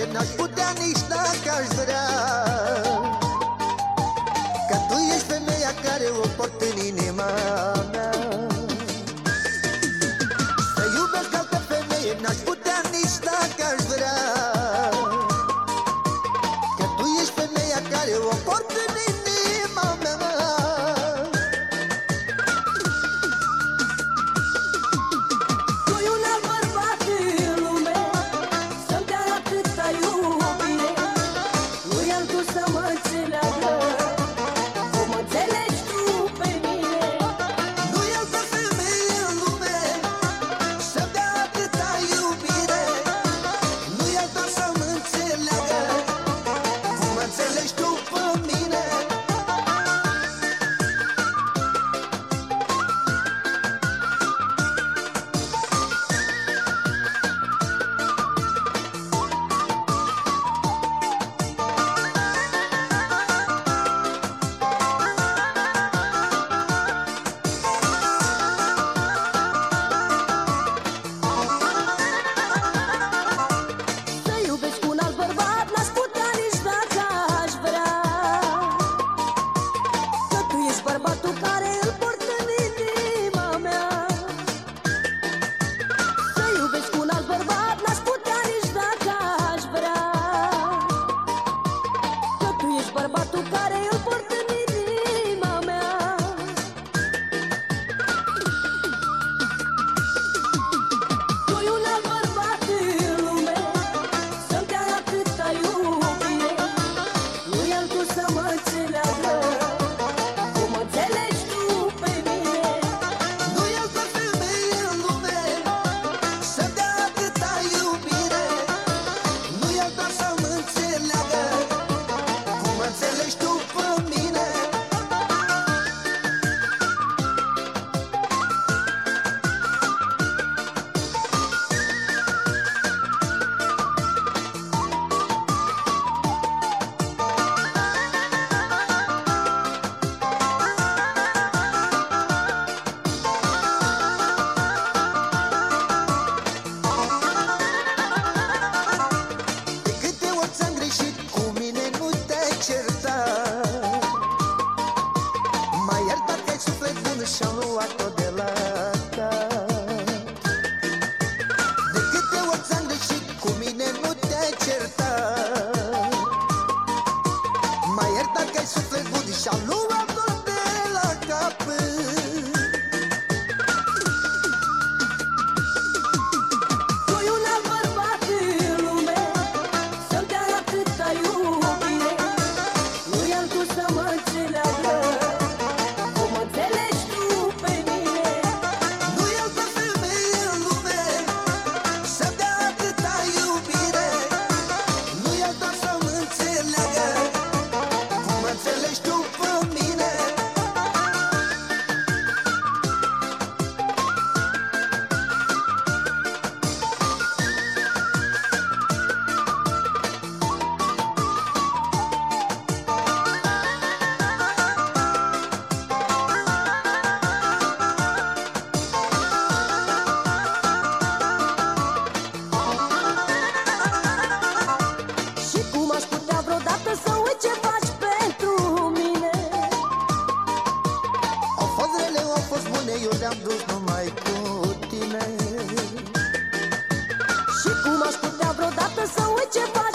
femeie N-aș putea nici dacă aș vrea. Că tu ești femeia care o port în inima bărbatul care îl port în N-aș putea vreodată să uit ceva